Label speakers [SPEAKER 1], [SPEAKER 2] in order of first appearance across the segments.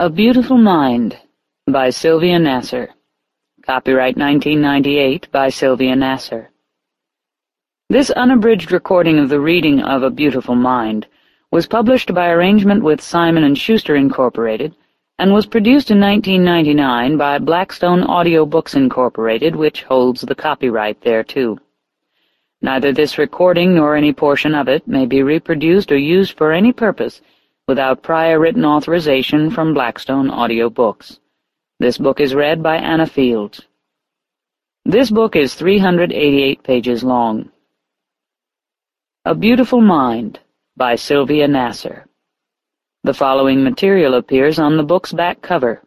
[SPEAKER 1] A Beautiful Mind by Sylvia Nasar Copyright 1998 by Sylvia Nasar This unabridged recording of the reading of A Beautiful Mind was published by arrangement with Simon & Schuster Incorporated and was produced in 1999 by Blackstone Audio Books Incorporated, which holds the copyright thereto. Neither this recording nor any portion of it may be reproduced or used for any purpose without prior written authorization from Blackstone Audio Books. This book is read by Anna Fields. This book is 388 pages long. A Beautiful Mind by Sylvia Nasar. The following material appears on the book's back cover.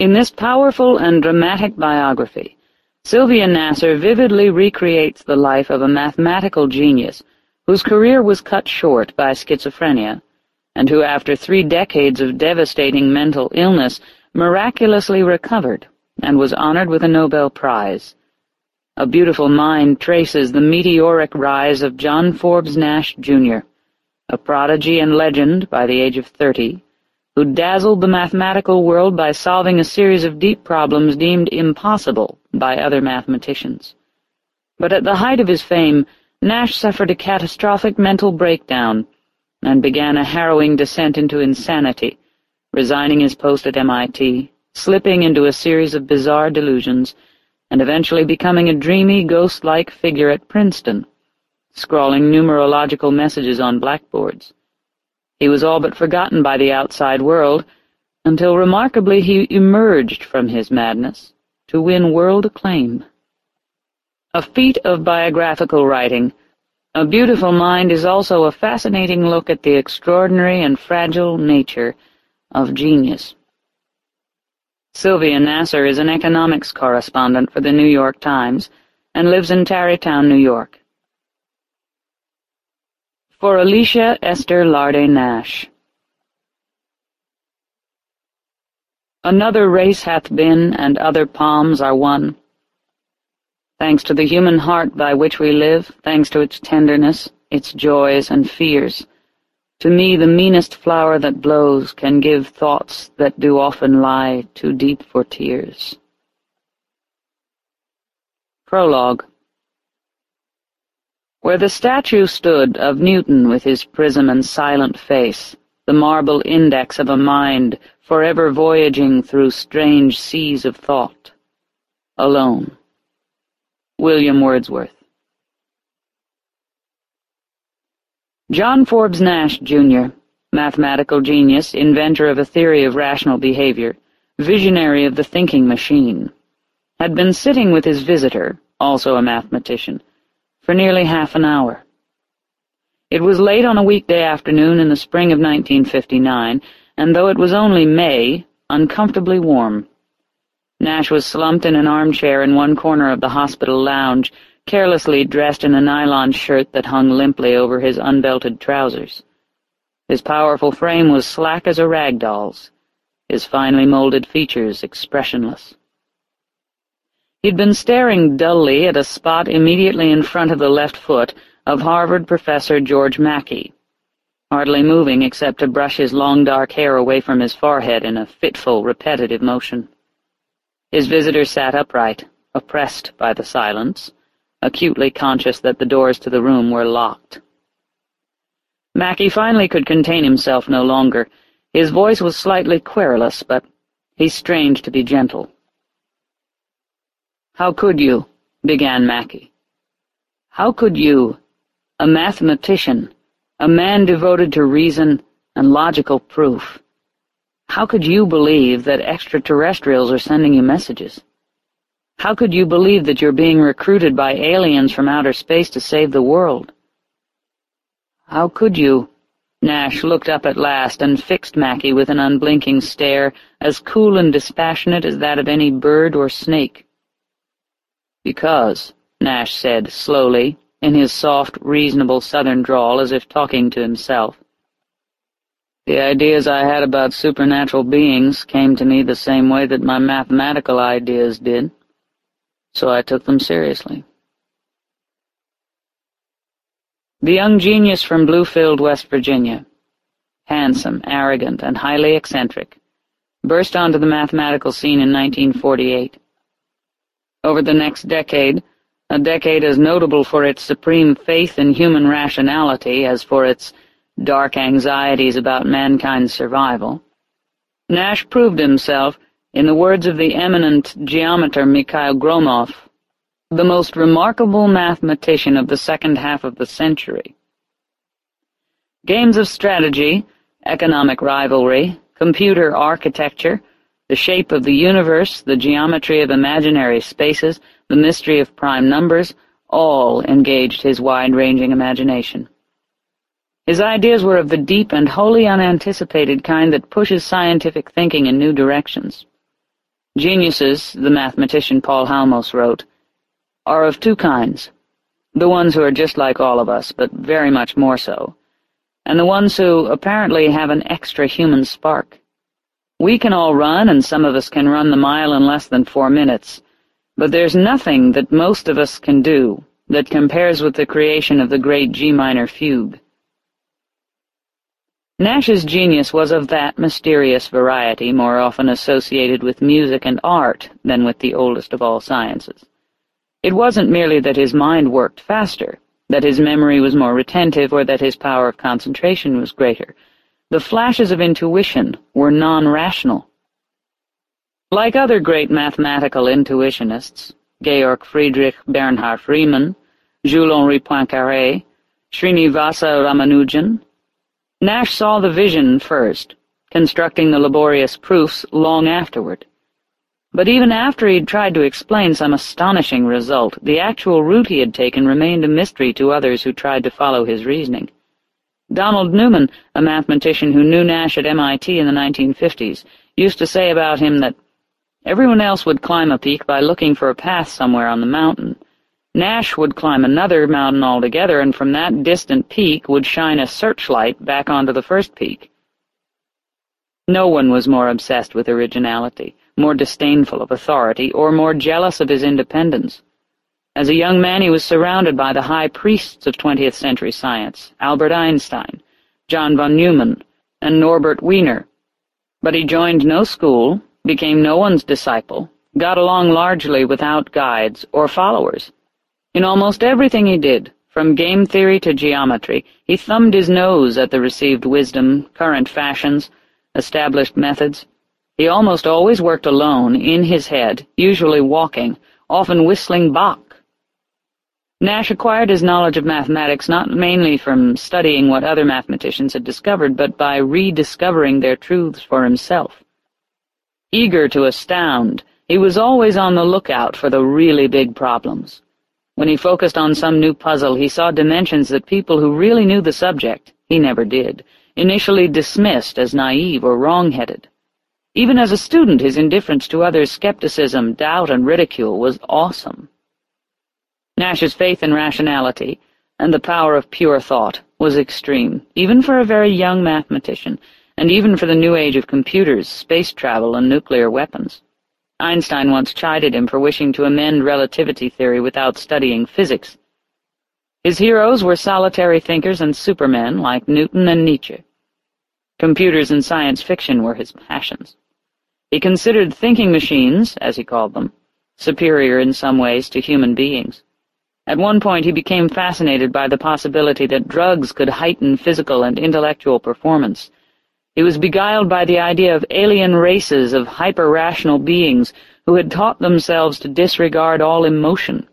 [SPEAKER 1] In this powerful and dramatic biography, Sylvia Nasar vividly recreates the life of a mathematical genius whose career was cut short by schizophrenia and who after three decades of devastating mental illness miraculously recovered and was honored with a Nobel Prize. A beautiful mind traces the meteoric rise of John Forbes Nash, Jr., a prodigy and legend by the age of thirty, who dazzled the mathematical world by solving a series of deep problems deemed impossible by other mathematicians. But at the height of his fame, Nash suffered a catastrophic mental breakdown and began a harrowing descent into insanity, resigning his post at MIT, slipping into a series of bizarre delusions, and eventually becoming a dreamy, ghost-like figure at Princeton, scrawling numerological messages on blackboards. He was all but forgotten by the outside world, until remarkably he emerged from his madness to win world acclaim. A feat of biographical writing, a Beautiful Mind is also a fascinating look at the extraordinary and fragile nature of genius. Sylvia Nasar is an economics correspondent for the New York Times and lives in Tarrytown, New York. For Alicia Esther Larde Nash Another race hath been, and other palms are won, thanks to the human heart by which we live, thanks to its tenderness, its joys and fears. To me the meanest flower that blows can give thoughts that do often lie too deep for tears. Prologue Where the statue stood of Newton with his prism and silent face, the marble index of a mind forever voyaging through strange seas of thought, alone. William Wordsworth John Forbes Nash, Jr., mathematical genius, inventor of a theory of rational behavior, visionary of the thinking machine, had been sitting with his visitor, also a mathematician, for nearly half an hour. It was late on a weekday afternoon in the spring of 1959, and though it was only May, uncomfortably warm. Nash was slumped in an armchair in one corner of the hospital lounge, carelessly dressed in a nylon shirt that hung limply over his unbelted trousers. His powerful frame was slack as a rag doll's, his finely molded features expressionless. He'd been staring dully at a spot immediately in front of the left foot of Harvard professor George Mackey, hardly moving except to brush his long dark hair away from his forehead in a fitful, repetitive motion. His visitor sat upright, oppressed by the silence, acutely conscious that the doors to the room were locked. Mackey finally could contain himself no longer. His voice was slightly querulous, but he strained to be gentle. "'How could you?' began Mackey. "'How could you, a mathematician, a man devoted to reason and logical proof, how could you believe that extraterrestrials are sending you messages? How could you believe that you're being recruited by aliens from outer space to save the world? How could you? Nash looked up at last and fixed Mackey with an unblinking stare as cool and dispassionate as that of any bird or snake. Because, Nash said slowly, in his soft, reasonable southern drawl as if talking to himself, the ideas I had about supernatural beings came to me the same way that my mathematical ideas did, so I took them seriously. The young genius from Bluefield, West Virginia, handsome, arrogant, and highly eccentric, burst onto the mathematical scene in 1948. Over the next decade, a decade as notable for its supreme faith in human rationality as for its dark anxieties about mankind's survival, Nash proved himself, in the words of the eminent geometer Mikhail Gromov, the most remarkable mathematician of the second half of the century. Games of strategy, economic rivalry, computer architecture, the shape of the universe, the geometry of imaginary spaces, the mystery of prime numbers, all engaged his wide-ranging imagination. His ideas were of the deep and wholly unanticipated kind that pushes scientific thinking in new directions. Geniuses, the mathematician Paul Halmos wrote, are of two kinds, the ones who are just like all of us, but very much more so, and the ones who apparently have an extra human spark. We can all run, and some of us can run the mile in less than four minutes, but there's nothing that most of us can do that compares with the creation of the great G minor fugue. Nash's genius was of that mysterious variety more often associated with music and art than with the oldest of all sciences. It wasn't merely that his mind worked faster, that his memory was more retentive, or that his power of concentration was greater. The flashes of intuition were non-rational. Like other great mathematical intuitionists, Georg Friedrich Bernhard Riemann, Jules-Henri Poincaré, Srinivasa Ramanujan, Nash saw the vision first, constructing the laborious proofs long afterward. But even after he'd tried to explain some astonishing result, the actual route he had taken remained a mystery to others who tried to follow his reasoning. Donald Newman, a mathematician who knew Nash at MIT in the 1950s, used to say about him that everyone else would climb a peak by looking for a path somewhere on the mountain. Nash would climb another mountain altogether, and from that distant peak would shine a searchlight back onto the first peak. No one was more obsessed with originality more disdainful of authority, or more jealous of his independence. As a young man he was surrounded by the high priests of twentieth-century science, Albert Einstein, John von Neumann, and Norbert Wiener. But he joined no school, became no one's disciple, got along largely without guides or followers. In almost everything he did, from game theory to geometry, he thumbed his nose at the received wisdom, current fashions, established methods, he almost always worked alone, in his head, usually walking, often whistling Bach. Nash acquired his knowledge of mathematics not mainly from studying what other mathematicians had discovered, but by rediscovering their truths for himself. Eager to astound, he was always on the lookout for the really big problems. When he focused on some new puzzle, he saw dimensions that people who really knew the subject, he never did, initially dismissed as naive or wrong-headed. Even as a student, his indifference to others' skepticism, doubt, and ridicule was awesome. Nash's faith in rationality and the power of pure thought was extreme, even for a very young mathematician, and even for the new age of computers, space travel, and nuclear weapons. Einstein once chided him for wishing to amend relativity theory without studying physics. His heroes were solitary thinkers and supermen like Newton and Nietzsche. Computers and science fiction were his passions. He considered thinking machines, as he called them, superior in some ways to human beings. At one point he became fascinated by the possibility that drugs could heighten physical and intellectual performance. He was beguiled by the idea of alien races of hyper-rational beings who had taught themselves to disregard all emotion.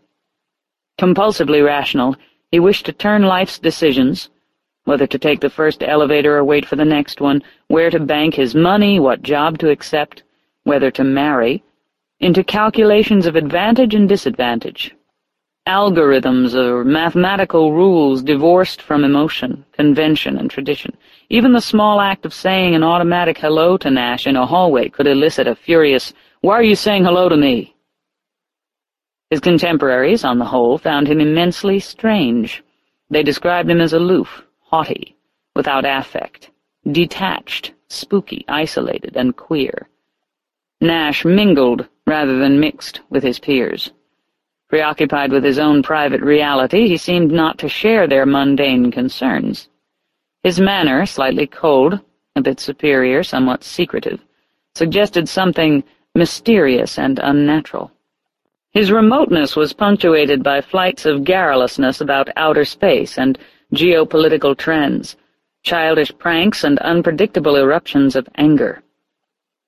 [SPEAKER 1] Compulsively rational, he wished to turn life's decisions, whether to take the first elevator or wait for the next one, where to bank his money, what job to accept, whether to marry, into calculations of advantage and disadvantage, algorithms or mathematical rules divorced from emotion, convention, and tradition. Even the small act of saying an automatic hello to Nash in a hallway could elicit a furious, Why are you saying hello to me? His contemporaries, on the whole, found him immensely strange. They described him as aloof, haughty, without affect, detached, spooky, isolated, and queer. Nash mingled rather than mixed with his peers. Preoccupied with his own private reality, he seemed not to share their mundane concerns. His manner, slightly cold, a bit superior, somewhat secretive, suggested something mysterious and unnatural. His remoteness was punctuated by flights of garrulousness about outer space and geopolitical trends, childish pranks and unpredictable eruptions of anger.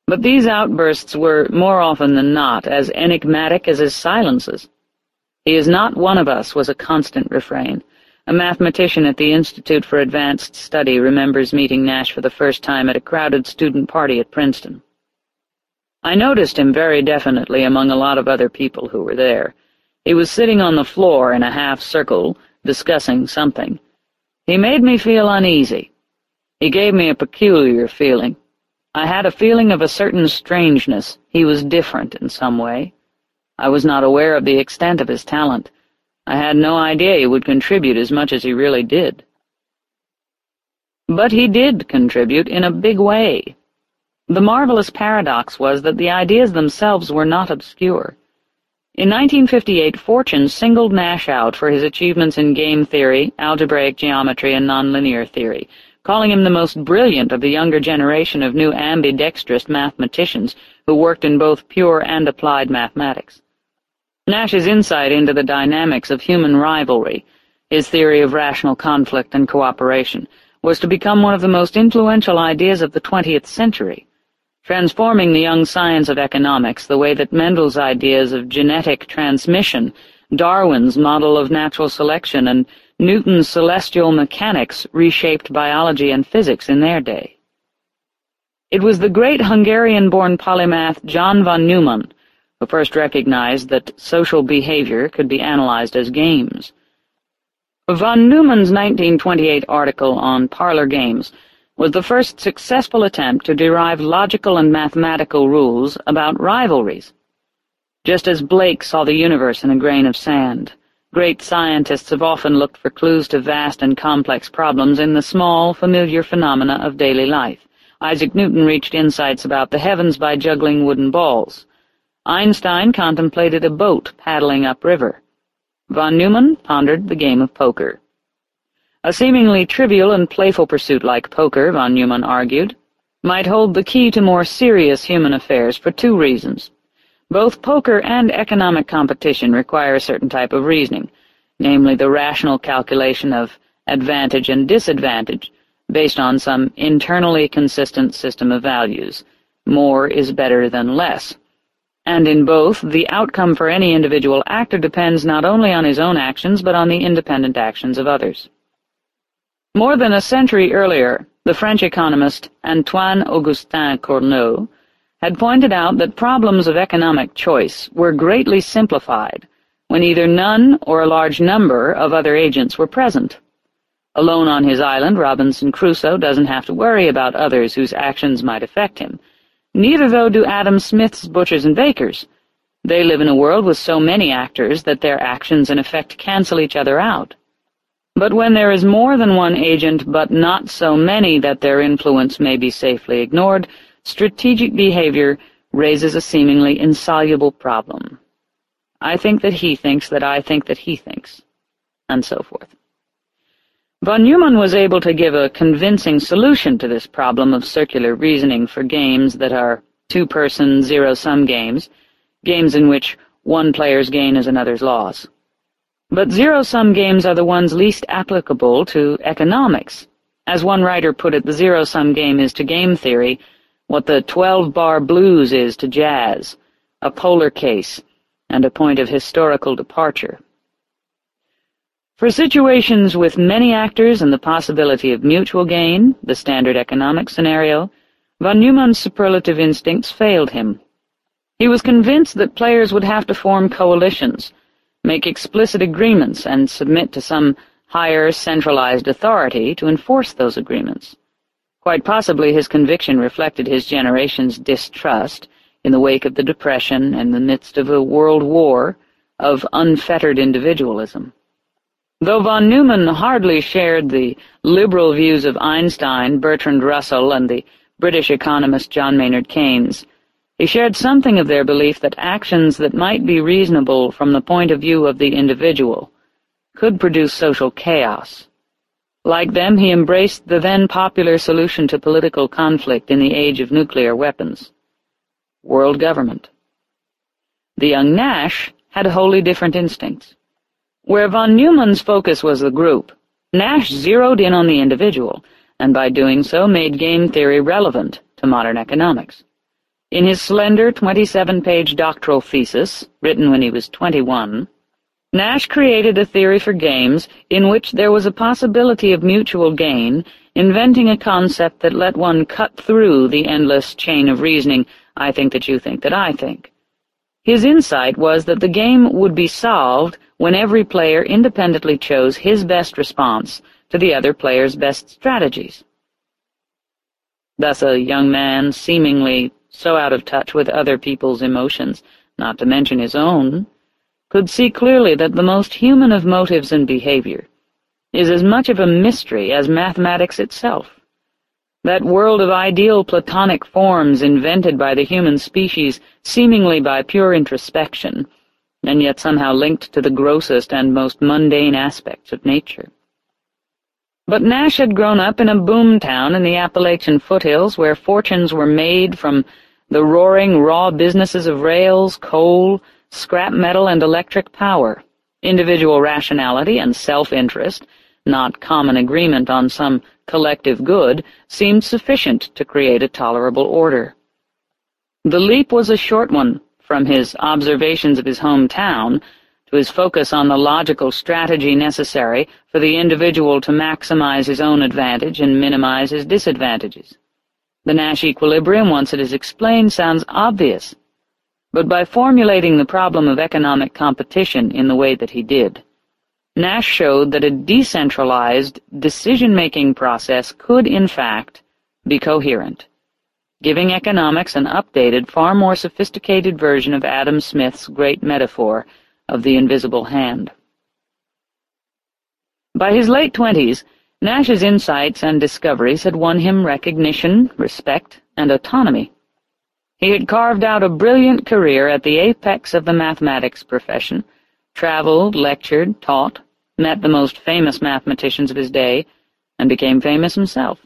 [SPEAKER 1] But these outbursts were, more often than not, as enigmatic as his silences. He is not one of us was a constant refrain. A mathematician at the Institute for Advanced Study remembers meeting Nash for the first time at a crowded student party at Princeton. I noticed him very definitely among a lot of other people who were there. He was sitting on the floor in a half-circle, discussing something. He made me feel uneasy. He gave me a peculiar feeling. I had a feeling of a certain strangeness. He was different in some way. I was not aware of the extent of his talent. I had no idea he would contribute as much as he really did. But he did contribute in a big way. The marvelous paradox was that the ideas themselves were not obscure. In 1958, Fortune singled Nash out for his achievements in game theory, algebraic geometry, and nonlinear theory, calling him the most brilliant of the younger generation of new ambidextrous mathematicians who worked in both pure and applied mathematics. Nash's insight into the dynamics of human rivalry, his theory of rational conflict and cooperation, was to become one of the most influential ideas of the twentieth century, transforming the young science of economics the way that Mendel's ideas of genetic transmission, Darwin's model of natural selection, and Newton's celestial mechanics reshaped biology and physics in their day. It was the great Hungarian-born polymath John von Neumann who first recognized that social behavior could be analyzed as games. Von Neumann's 1928 article on parlor games was the first successful attempt to derive logical and mathematical rules about rivalries. Just as Blake saw the universe in a grain of sand, great scientists have often looked for clues to vast and complex problems in the small, familiar phenomena of daily life. Isaac Newton reached insights about the heavens by juggling wooden balls. Einstein contemplated a boat paddling upriver. Von Neumann pondered the game of poker. A seemingly trivial and playful pursuit like poker, von Neumann argued, might hold the key to more serious human affairs for two reasons. Both poker and economic competition require a certain type of reasoning, namely the rational calculation of advantage and disadvantage, based on some internally consistent system of values. More is better than less and in both, the outcome for any individual actor depends not only on his own actions but on the independent actions of others. More than a century earlier, the French economist Antoine-Augustin Cournot had pointed out that problems of economic choice were greatly simplified when either none or a large number of other agents were present. Alone on his island, Robinson Crusoe doesn't have to worry about others whose actions might affect him, Neither, though, do Adam Smith's butchers and bakers. They live in a world with so many actors that their actions in effect cancel each other out. But when there is more than one agent, but not so many that their influence may be safely ignored, strategic behavior raises a seemingly insoluble problem. I think that he thinks that I think that he thinks, and so forth. Von Neumann was able to give a convincing solution to this problem of circular reasoning for games that are two-person, zero-sum games, games in which one player's gain is another's loss. But zero-sum games are the ones least applicable to economics. As one writer put it, the zero-sum game is to game theory what the twelve-bar blues is to jazz, a polar case, and a point of historical departure. For situations with many actors and the possibility of mutual gain, the standard economic scenario, von Neumann's superlative instincts failed him. He was convinced that players would have to form coalitions, make explicit agreements, and submit to some higher centralized authority to enforce those agreements. Quite possibly his conviction reflected his generation's distrust, in the wake of the Depression and the midst of a world war, of unfettered individualism. Though von Neumann hardly shared the liberal views of Einstein, Bertrand Russell, and the British economist John Maynard Keynes, he shared something of their belief that actions that might be reasonable from the point of view of the individual could produce social chaos. Like them, he embraced the then popular solution to political conflict in the age of nuclear weapons. World government. The young Nash had wholly different instincts. Where von Neumann's focus was the group, Nash zeroed in on the individual, and by doing so made game theory relevant to modern economics. In his slender 27-page doctoral thesis, written when he was 21, Nash created a theory for games in which there was a possibility of mutual gain, inventing a concept that let one cut through the endless chain of reasoning, I think that you think that I think. His insight was that the game would be solved when every player independently chose his best response to the other player's best strategies. Thus a young man, seemingly so out of touch with other people's emotions, not to mention his own, could see clearly that the most human of motives and behavior is as much of a mystery as mathematics itself. That world of ideal platonic forms invented by the human species seemingly by pure introspection, and yet somehow linked to the grossest and most mundane aspects of nature. But Nash had grown up in a boom town in the Appalachian foothills where fortunes were made from the roaring raw businesses of rails, coal, scrap metal and electric power, individual rationality and self-interest, not common agreement on some collective good, seemed sufficient to create a tolerable order. The leap was a short one from his observations of his hometown to his focus on the logical strategy necessary for the individual to maximize his own advantage and minimize his disadvantages. The Nash equilibrium, once it is explained, sounds obvious, but by formulating the problem of economic competition in the way that he did, Nash showed that a decentralized decision-making process could, in fact, be coherent, giving economics an updated, far more sophisticated version of Adam Smith's great metaphor of the invisible hand. By his late twenties, Nash's insights and discoveries had won him recognition, respect, and autonomy. He had carved out a brilliant career at the apex of the mathematics profession, traveled, lectured, taught, met the most famous mathematicians of his day, and became famous himself.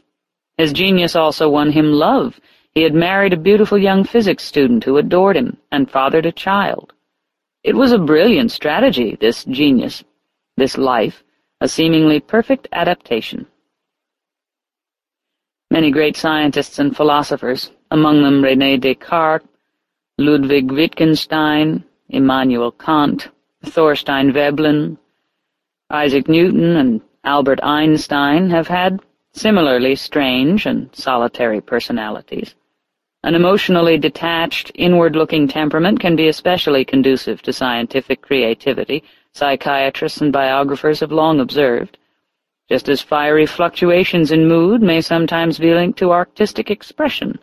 [SPEAKER 1] His genius also won him love. He had married a beautiful young physics student who adored him and fathered a child. It was a brilliant strategy, this genius, this life, a seemingly perfect adaptation. Many great scientists and philosophers, among them René Descartes, Ludwig Wittgenstein, Immanuel Kant, Thorstein Veblen, Isaac Newton, and Albert Einstein have had similarly strange and solitary personalities. An emotionally detached, inward-looking temperament can be especially conducive to scientific creativity, psychiatrists and biographers have long observed just as fiery fluctuations in mood may sometimes be linked to artistic expression.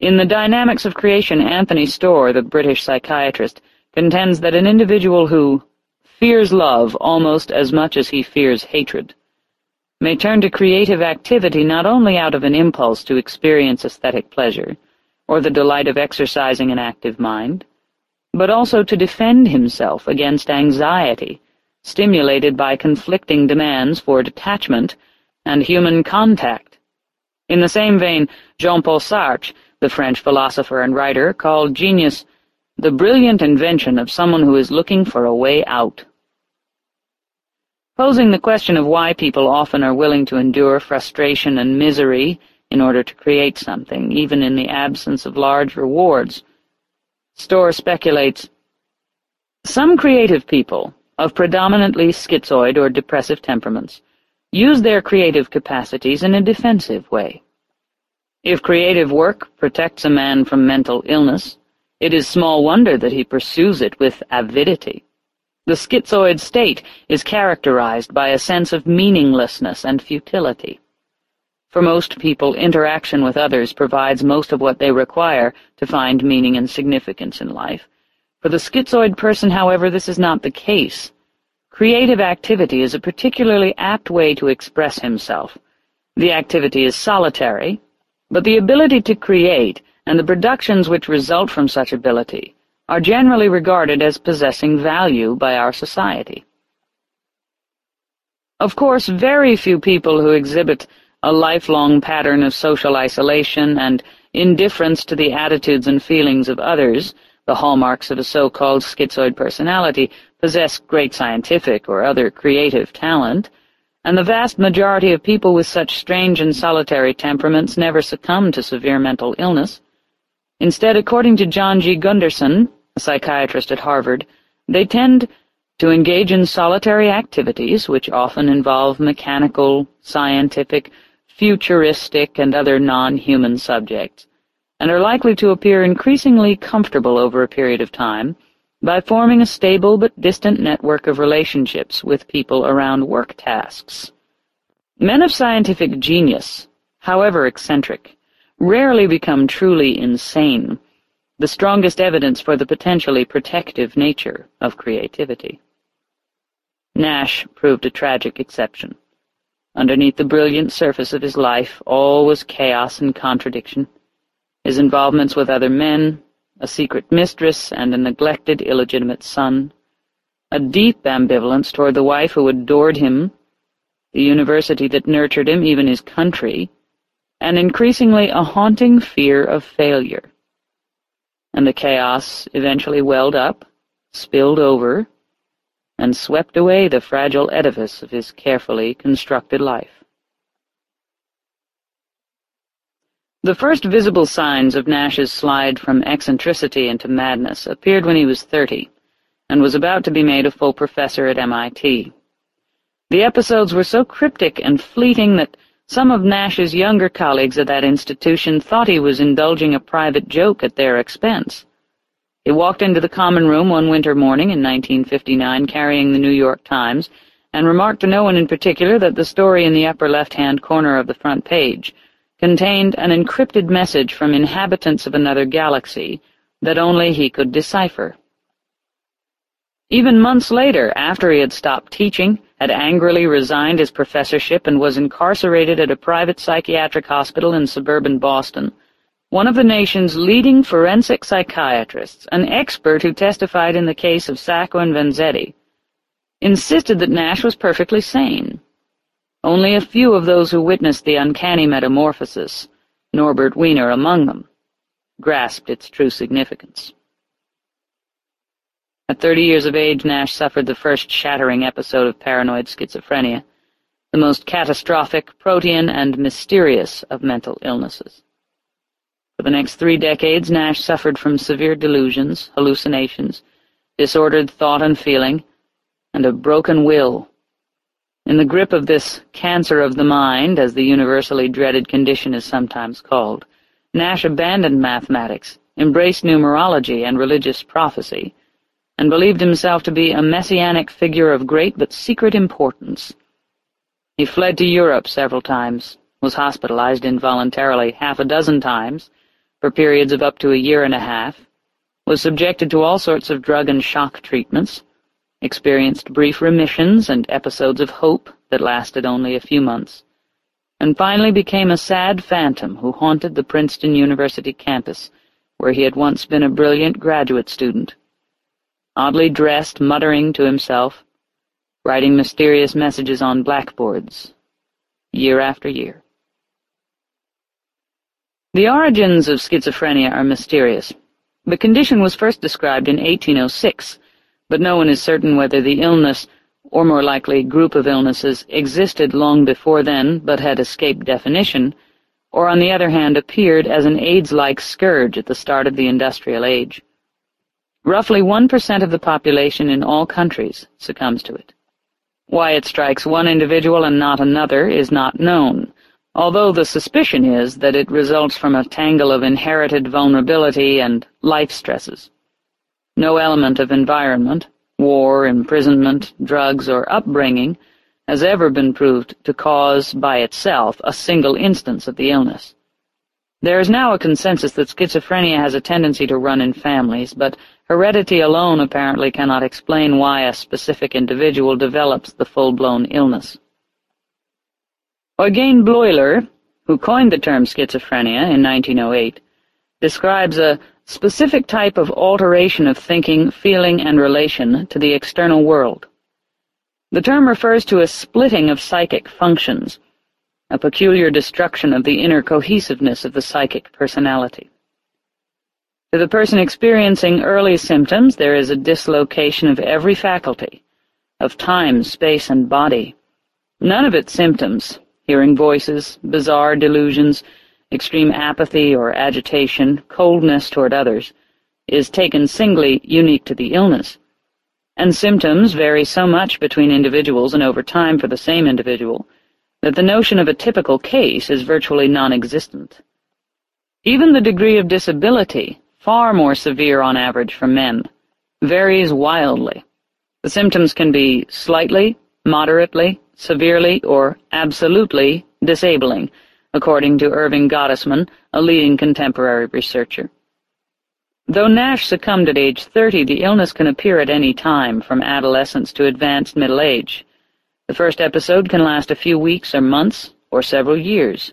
[SPEAKER 1] In The Dynamics of Creation, Anthony Storr, the British psychiatrist, contends that an individual who fears love almost as much as he fears hatred may turn to creative activity not only out of an impulse to experience aesthetic pleasure, or the delight of exercising an active mind, but also to defend himself against anxiety stimulated by conflicting demands for detachment and human contact. In the same vein, Jean-Paul Sartre, the French philosopher and writer, called genius the brilliant invention of someone who is looking for a way out. Posing the question of why people often are willing to endure frustration and misery in order to create something, even in the absence of large rewards, Storr speculates, Some creative people of predominantly schizoid or depressive temperaments use their creative capacities in a defensive way. If creative work protects a man from mental illness, it is small wonder that he pursues it with avidity. The schizoid state is characterized by a sense of meaninglessness and futility. For most people, interaction with others provides most of what they require to find meaning and significance in life, for the schizoid person, however, this is not the case. Creative activity is a particularly apt way to express himself. The activity is solitary, but the ability to create and the productions which result from such ability are generally regarded as possessing value by our society. Of course, very few people who exhibit a lifelong pattern of social isolation and indifference to the attitudes and feelings of others, the hallmarks of a so-called schizoid personality, possess great scientific or other creative talent, and the vast majority of people with such strange and solitary temperaments never succumb to severe mental illness. Instead, according to John G. Gunderson, a psychiatrist at Harvard, they tend to engage in solitary activities which often involve mechanical, scientific, futuristic, and other non-human subjects, and are likely to appear increasingly comfortable over a period of time by forming a stable but distant network of relationships with people around work tasks. Men of scientific genius, however eccentric, rarely become truly insane, the strongest evidence for the potentially protective nature of creativity. Nash proved a tragic exception. Underneath the brilliant surface of his life, all was chaos and contradiction. His involvements with other men, a secret mistress, and a neglected illegitimate son, a deep ambivalence toward the wife who adored him, the university that nurtured him, even his country, and increasingly a haunting fear of failure. And the chaos eventually welled up, spilled over, and swept away the fragile edifice of his carefully constructed life. The first visible signs of Nash's slide from eccentricity into madness appeared when he was thirty, and was about to be made a full professor at MIT. The episodes were so cryptic and fleeting that some of Nash's younger colleagues at that institution thought he was indulging a private joke at their expense. He walked into the common room one winter morning in 1959 carrying the New York Times, and remarked to no one in particular that the story in the upper left-hand corner of the front page contained an encrypted message from inhabitants of another galaxy that only he could decipher. Even months later, after he had stopped teaching, had angrily resigned his professorship and was incarcerated at a private psychiatric hospital in suburban Boston, one of the nation's leading forensic psychiatrists, an expert who testified in the case of Sacco and Vanzetti, insisted that Nash was perfectly sane. Only a few of those who witnessed the uncanny metamorphosis, Norbert Wiener among them, grasped its true significance. At thirty years of age, Nash suffered the first shattering episode of paranoid schizophrenia, the most catastrophic, protean, and mysterious of mental illnesses. For the next three decades, Nash suffered from severe delusions, hallucinations, disordered thought and feeling, and a broken will. In the grip of this cancer of the mind, as the universally dreaded condition is sometimes called, Nash abandoned mathematics, embraced numerology and religious prophecy, and believed himself to be a messianic figure of great but secret importance. He fled to Europe several times, was hospitalized involuntarily half a dozen times, for periods of up to a year and a half, was subjected to all sorts of drug and shock treatments, experienced brief remissions and episodes of hope that lasted only a few months, and finally became a sad phantom who haunted the Princeton University campus, where he had once been a brilliant graduate student, oddly dressed, muttering to himself, writing mysterious messages on blackboards, year after year. The origins of schizophrenia are mysterious. The condition was first described in 1806, but no one is certain whether the illness, or more likely group of illnesses, existed long before then but had escaped definition, or on the other hand appeared as an AIDS-like scourge at the start of the industrial age. Roughly 1% of the population in all countries succumbs to it. Why it strikes one individual and not another is not known, although the suspicion is that it results from a tangle of inherited vulnerability and life stresses. No element of environment, war, imprisonment, drugs, or upbringing has ever been proved to cause, by itself, a single instance of the illness. There is now a consensus that schizophrenia has a tendency to run in families, but heredity alone apparently cannot explain why a specific individual develops the full-blown illness. Eugen Bleuler, who coined the term schizophrenia in 1908, describes a specific type of alteration of thinking, feeling, and relation to the external world. The term refers to a splitting of psychic functions, a peculiar destruction of the inner cohesiveness of the psychic personality. To the person experiencing early symptoms, there is a dislocation of every faculty, of time, space, and body. None of its symptoms, hearing voices, bizarre delusions, extreme apathy or agitation, coldness toward others, is taken singly unique to the illness, and symptoms vary so much between individuals and over time for the same individual that the notion of a typical case is virtually non-existent. Even the degree of disability, far more severe on average for men, varies wildly. The symptoms can be slightly, moderately, severely, or absolutely disabling, according to Irving Gottesman, a leading contemporary researcher. Though Nash succumbed at age 30, the illness can appear at any time, from adolescence to advanced middle age. The first episode can last a few weeks or months, or several years.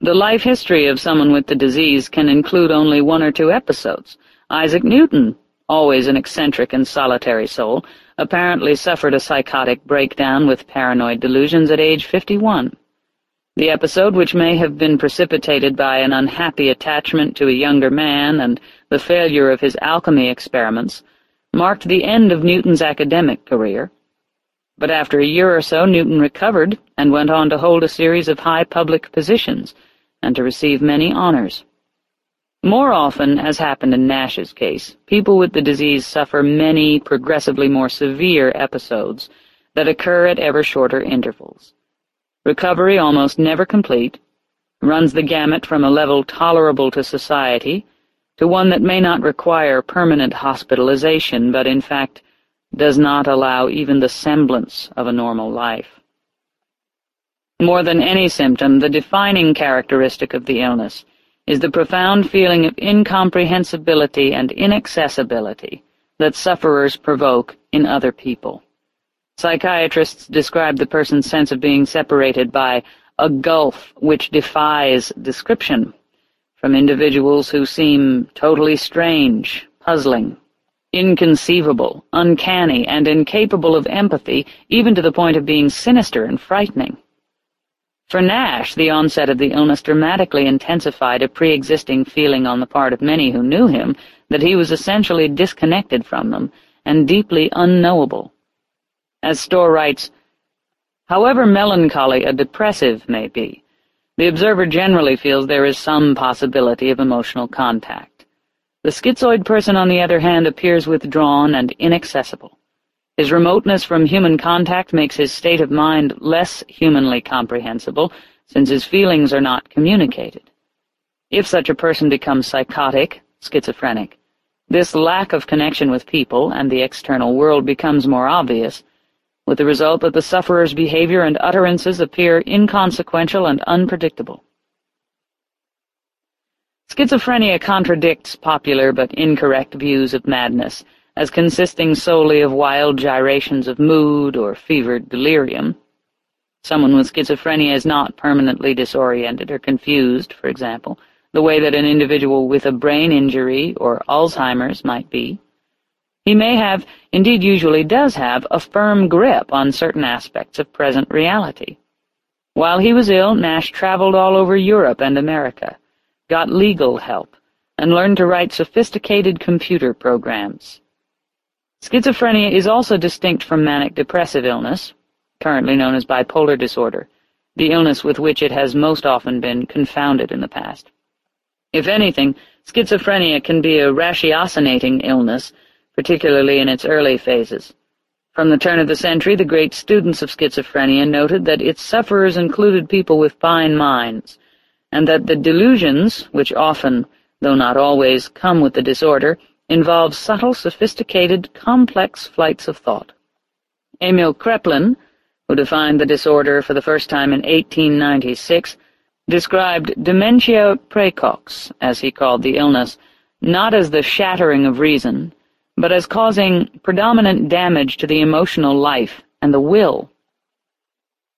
[SPEAKER 1] The life history of someone with the disease can include only one or two episodes. Isaac Newton, always an eccentric and solitary soul, apparently suffered a psychotic breakdown with paranoid delusions at age 51. The episode, which may have been precipitated by an unhappy attachment to a younger man and the failure of his alchemy experiments, marked the end of Newton's academic career. But after a year or so Newton recovered and went on to hold a series of high public positions and to receive many honors. More often, as happened in Nash's case, people with the disease suffer many progressively more severe episodes that occur at ever shorter intervals recovery almost never complete, runs the gamut from a level tolerable to society to one that may not require permanent hospitalization, but in fact does not allow even the semblance of a normal life. More than any symptom, the defining characteristic of the illness is the profound feeling of incomprehensibility and inaccessibility that sufferers provoke in other people. Psychiatrists describe the person's sense of being separated by a gulf which defies description from individuals who seem totally strange, puzzling, inconceivable, uncanny, and incapable of empathy, even to the point of being sinister and frightening. For Nash, the onset of the illness dramatically intensified a pre-existing feeling on the part of many who knew him that he was essentially disconnected from them and deeply unknowable. As Storr writes, However melancholy a depressive may be, the observer generally feels there is some possibility of emotional contact. The schizoid person, on the other hand, appears withdrawn and inaccessible. His remoteness from human contact makes his state of mind less humanly comprehensible, since his feelings are not communicated. If such a person becomes psychotic, schizophrenic, this lack of connection with people and the external world becomes more obvious, with the result that the sufferer's behavior and utterances appear inconsequential and unpredictable. Schizophrenia contradicts popular but incorrect views of madness as consisting solely of wild gyrations of mood or fevered delirium. Someone with schizophrenia is not permanently disoriented or confused, for example, the way that an individual with a brain injury or Alzheimer's might be. He may have, indeed usually does have, a firm grip on certain aspects of present reality. While he was ill, Nash traveled all over Europe and America, got legal help, and learned to write sophisticated computer programs. Schizophrenia is also distinct from manic depressive illness, currently known as bipolar disorder, the illness with which it has most often been confounded in the past. If anything, schizophrenia can be a ratiocinating illness particularly in its early phases. From the turn of the century, the great students of schizophrenia noted that its sufferers included people with fine minds, and that the delusions, which often, though not always, come with the disorder, involve subtle, sophisticated, complex flights of thought. Emil Kraepelin, who defined the disorder for the first time in 1896, described dementia praecox, as he called the illness, not as the shattering of reason, but as causing predominant damage to the emotional life and the will.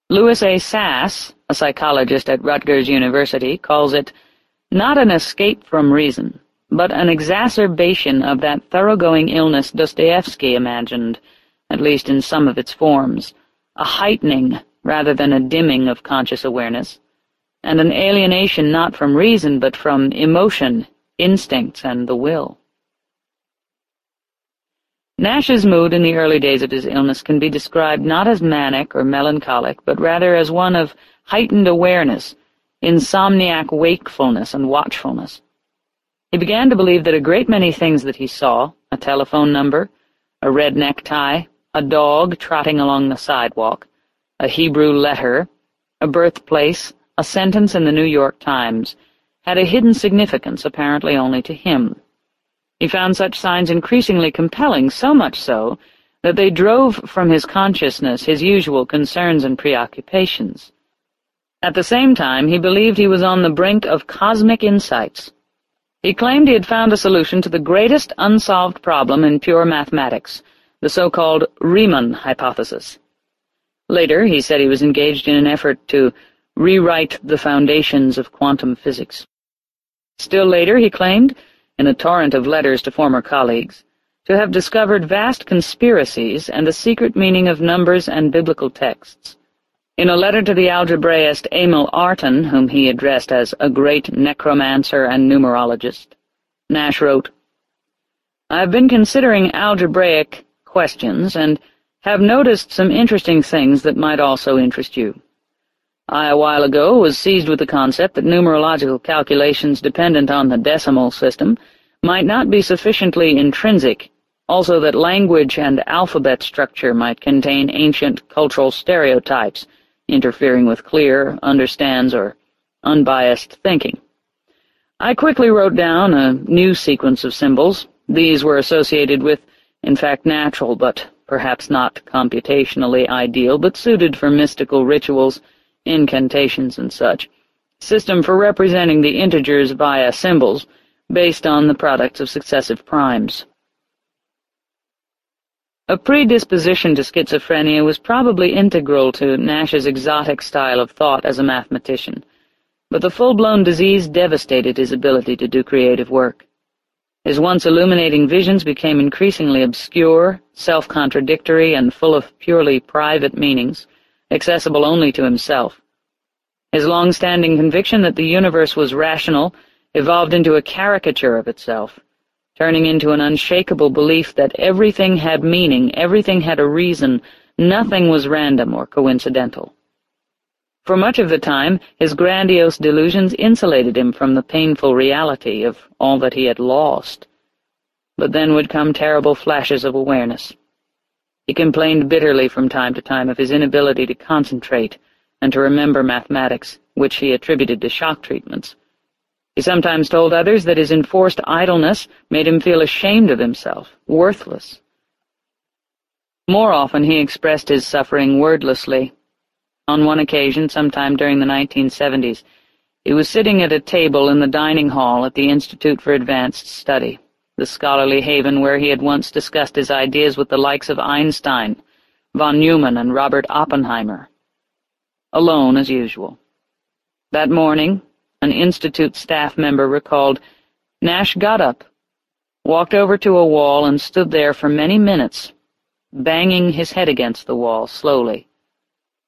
[SPEAKER 1] Louis A. Sass, a psychologist at Rutgers University, calls it not an escape from reason, but an exacerbation of that thoroughgoing illness Dostoevsky imagined, at least in some of its forms, a heightening rather than a dimming of conscious awareness, and an alienation not from reason but from emotion, instincts, and the will. Nash's mood in the early days of his illness can be described not as manic or melancholic, but rather as one of heightened awareness, insomniac wakefulness and watchfulness. He began to believe that a great many things that he saw, a telephone number, a red necktie, a dog trotting along the sidewalk, a Hebrew letter, a birthplace, a sentence in the New York Times, had a hidden significance apparently only to him. He found such signs increasingly compelling, so much so that they drove from his consciousness his usual concerns and preoccupations. At the same time, he believed he was on the brink of cosmic insights. He claimed he had found a solution to the greatest unsolved problem in pure mathematics, the so-called Riemann hypothesis. Later, he said he was engaged in an effort to rewrite the foundations of quantum physics. Still later, he claimed in a torrent of letters to former colleagues, to have discovered vast conspiracies and the secret meaning of numbers and biblical texts. In a letter to the algebraist Emil Artin, whom he addressed as a great necromancer and numerologist, Nash wrote, I have been considering algebraic questions and have noticed some interesting things that might also interest you. I, a while ago, was seized with the concept that numerological calculations dependent on the decimal system might not be sufficiently intrinsic, also that language and alphabet structure might contain ancient cultural stereotypes, interfering with clear, understands, or unbiased thinking. I quickly wrote down a new sequence of symbols. These were associated with, in fact, natural, but perhaps not computationally ideal, but suited for mystical rituals, incantations and such, system for representing the integers via symbols, based on the products of successive primes. A predisposition to schizophrenia was probably integral to Nash's exotic style of thought as a mathematician, but the full-blown disease devastated his ability to do creative work. His once illuminating visions became increasingly obscure, self-contradictory, and full of purely private meanings, accessible only to himself. His long-standing conviction that the universe was rational evolved into a caricature of itself, turning into an unshakable belief that everything had meaning, everything had a reason, nothing was random or coincidental. For much of the time, his grandiose delusions insulated him from the painful reality of all that he had lost. But then would come terrible flashes of awareness. He complained bitterly from time to time of his inability to concentrate and to remember mathematics, which he attributed to shock treatments. He sometimes told others that his enforced idleness made him feel ashamed of himself, worthless. More often he expressed his suffering wordlessly. On one occasion, sometime during the 1970s, he was sitting at a table in the dining hall at the Institute for Advanced Study the scholarly haven where he had once discussed his ideas with the likes of Einstein, von Neumann, and Robert Oppenheimer. Alone, as usual. That morning, an Institute staff member recalled, Nash got up, walked over to a wall, and stood there for many minutes, banging his head against the wall slowly,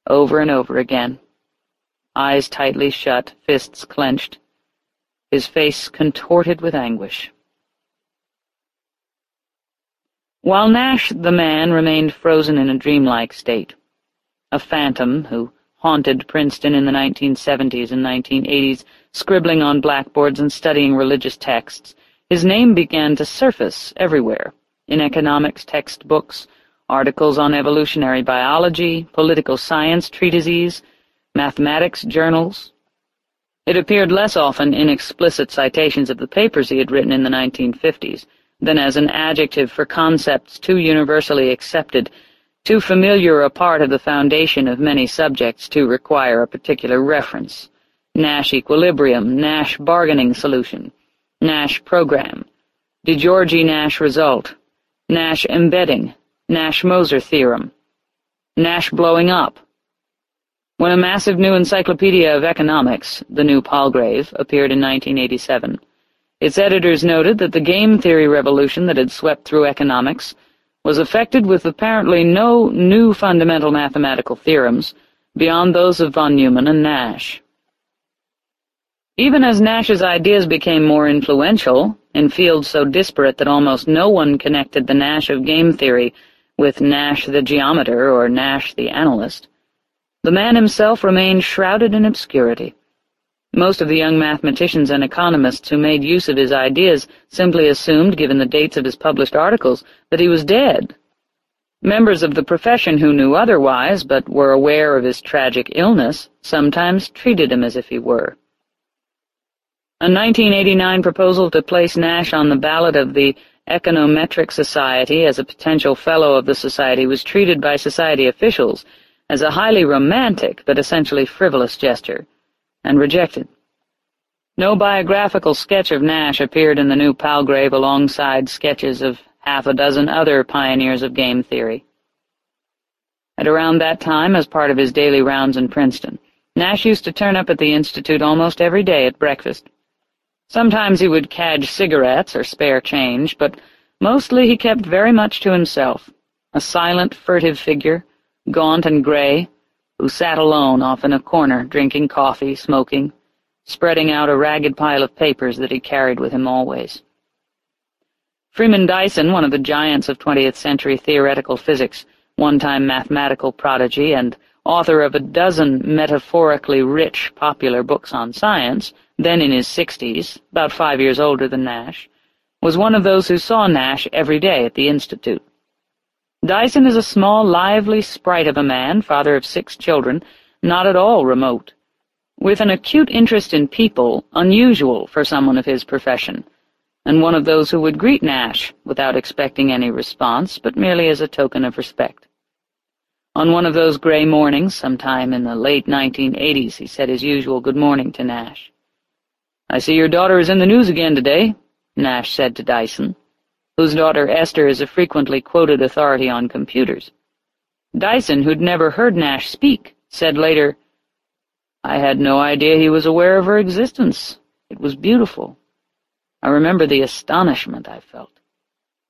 [SPEAKER 1] over and over again, eyes tightly shut, fists clenched, his face contorted with anguish. While Nash the man remained frozen in a dreamlike state, a phantom who haunted Princeton in the 1970s and 1980s, scribbling on blackboards and studying religious texts, his name began to surface everywhere, in economics textbooks, articles on evolutionary biology, political science treatises, mathematics journals. It appeared less often in explicit citations of the papers he had written in the 1950s, than as an adjective for concepts too universally accepted, too familiar a part of the foundation of many subjects to require a particular reference. Nash equilibrium, Nash bargaining solution, Nash program, DeGiorgi Nash result, Nash embedding, Nash-Moser theorem, Nash blowing up. When a massive new encyclopedia of economics, the new Palgrave, appeared in 1987, its editors noted that the game theory revolution that had swept through economics was affected with apparently no new fundamental mathematical theorems beyond those of von Neumann and Nash. Even as Nash's ideas became more influential, in fields so disparate that almost no one connected the Nash of game theory with Nash the geometer or Nash the analyst, the man himself remained shrouded in obscurity. Most of the young mathematicians and economists who made use of his ideas simply assumed, given the dates of his published articles, that he was dead. Members of the profession who knew otherwise, but were aware of his tragic illness, sometimes treated him as if he were. A 1989 proposal to place Nash on the ballot of the Econometric Society as a potential fellow of the society was treated by society officials as a highly romantic but essentially frivolous gesture, and rejected. No biographical sketch of Nash appeared in the new Palgrave alongside sketches of half a dozen other pioneers of game theory. At around that time, as part of his daily rounds in Princeton, Nash used to turn up at the Institute almost every day at breakfast. Sometimes he would cadge cigarettes or spare change, but mostly he kept very much to himself, a silent, furtive figure, gaunt and gray, who sat alone off in a corner drinking coffee, smoking, spreading out a ragged pile of papers that he carried with him always. Freeman Dyson, one of the giants of 20th century theoretical physics, one-time mathematical prodigy and author of a dozen metaphorically rich popular books on science, then in his sixties, about five years older than Nash, was one of those who saw Nash every day at the Institute. Dyson is a small, lively sprite of a man, father of six children, not at all remote, with an acute interest in people unusual for someone of his profession, and one of those who would greet Nash without expecting any response, but merely as a token of respect. On one of those gray mornings, sometime in the late 1980s, he said his usual good morning to Nash. I see your daughter is in the news again today, Nash said to Dyson, whose daughter Esther is a frequently quoted authority on computers. Dyson, who'd never heard Nash speak, said later, I had no idea he was aware of her existence. It was beautiful. I remember the astonishment I felt.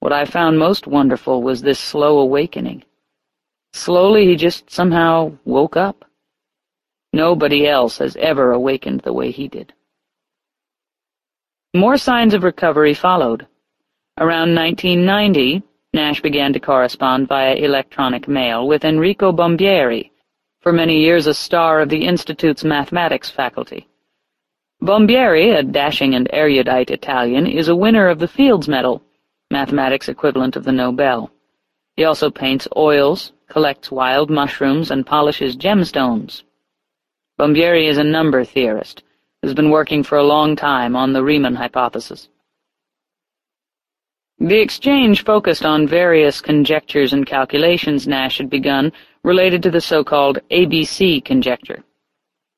[SPEAKER 1] What I found most wonderful was this slow awakening. Slowly he just somehow woke up. Nobody else has ever awakened the way he did. More signs of recovery followed. Around 1990, Nash began to correspond via electronic mail with Enrico Bombieri, for many years a star of the Institute's mathematics faculty. Bombieri, a dashing and erudite Italian, is a winner of the Fields Medal, mathematics equivalent of the Nobel. He also paints oils, collects wild mushrooms, and polishes gemstones. Bombieri is a number theorist, who has been working for a long time on the Riemann hypothesis. The exchange focused on various conjectures and calculations Nash had begun related to the so-called ABC conjecture.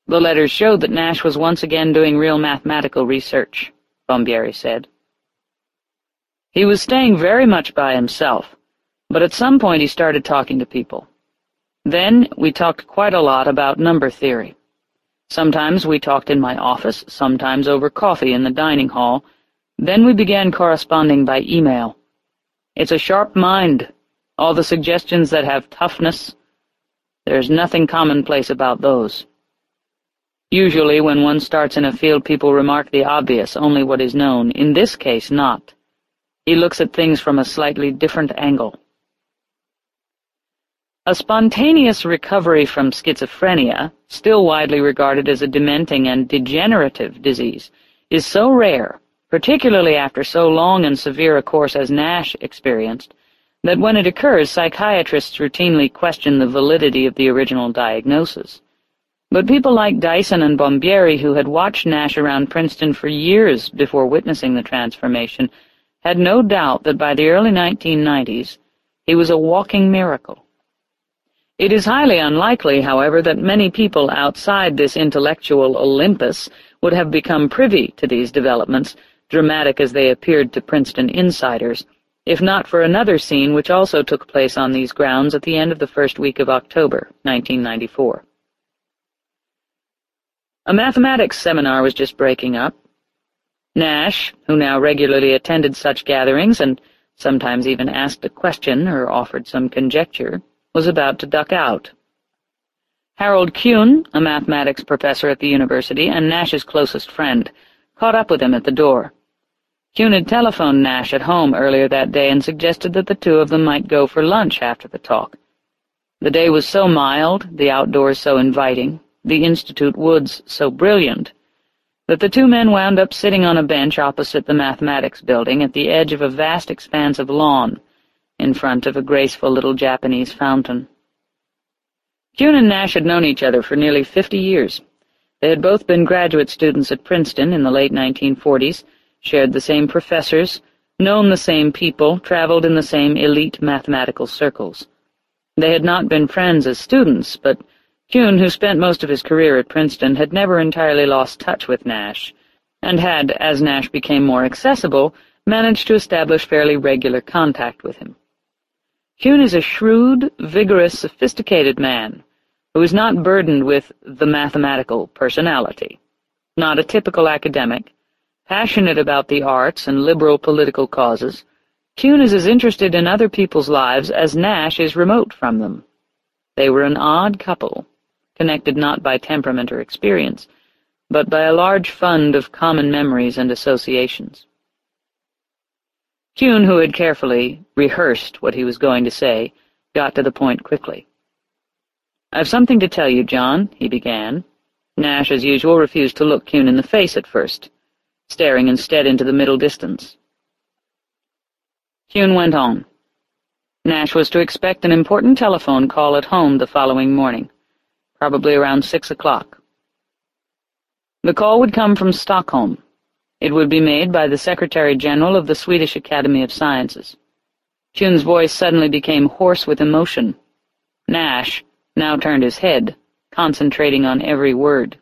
[SPEAKER 1] The letters showed that Nash was once again doing real mathematical research, Bombieri said. He was staying very much by himself, but at some point he started talking to people. Then we talked quite a lot about number theory. Sometimes we talked in my office, sometimes over coffee in the dining hall. Then we began corresponding by email. It's a sharp mind. All the suggestions that have toughness, there's nothing commonplace about those. Usually when one starts in a field people remark the obvious, only what is known. In this case, not. He looks at things from a slightly different angle. A spontaneous recovery from schizophrenia, still widely regarded as a dementing and degenerative disease, is so rare, particularly after so long and severe a course as Nash experienced, that when it occurs, psychiatrists routinely question the validity of the original diagnosis. But people like Dyson and Bombieri, who had watched Nash around Princeton for years before witnessing the transformation, had no doubt that by the early 1990s he was a walking miracle. It is highly unlikely, however, that many people outside this intellectual Olympus would have become privy to these developments, dramatic as they appeared to Princeton insiders, if not for another scene which also took place on these grounds at the end of the first week of October, 1994. A mathematics seminar was just breaking up. Nash, who now regularly attended such gatherings and sometimes even asked a question or offered some conjecture, was about to duck out. Harold Kuhn, a mathematics professor at the university and Nash's closest friend, caught up with him at the door. Kuhn had telephoned Nash at home earlier that day and suggested that the two of them might go for lunch after the talk. The day was so mild, the outdoors so inviting, the Institute woods so brilliant, that the two men wound up sitting on a bench opposite the mathematics building at the edge of a vast expanse of lawn, in front of a graceful little Japanese fountain. Kuhn and Nash had known each other for nearly fifty years. They had both been graduate students at Princeton in the late 1940s, shared the same professors, known the same people, traveled in the same elite mathematical circles. They had not been friends as students, but Kuhn, who spent most of his career at Princeton, had never entirely lost touch with Nash, and had, as Nash became more accessible, managed to establish fairly regular contact with him. Kuhn is a shrewd, vigorous, sophisticated man who is not burdened with the mathematical personality, not a typical academic, passionate about the arts and liberal political causes, Kuhn is as interested in other people's lives as Nash is remote from them. They were an odd couple, connected not by temperament or experience, but by a large fund of common memories and associations. Kuhn, who had carefully rehearsed what he was going to say, got to the point quickly. "'I've something to tell you, John,' he began. Nash, as usual, refused to look Kuhn in the face at first, staring instead into the middle distance. Kuhn went on. Nash was to expect an important telephone call at home the following morning probably around six o'clock. The call would come from Stockholm. It would be made by the Secretary-General of the Swedish Academy of Sciences. Kuhn's voice suddenly became hoarse with emotion. Nash now turned his head, concentrating on every word.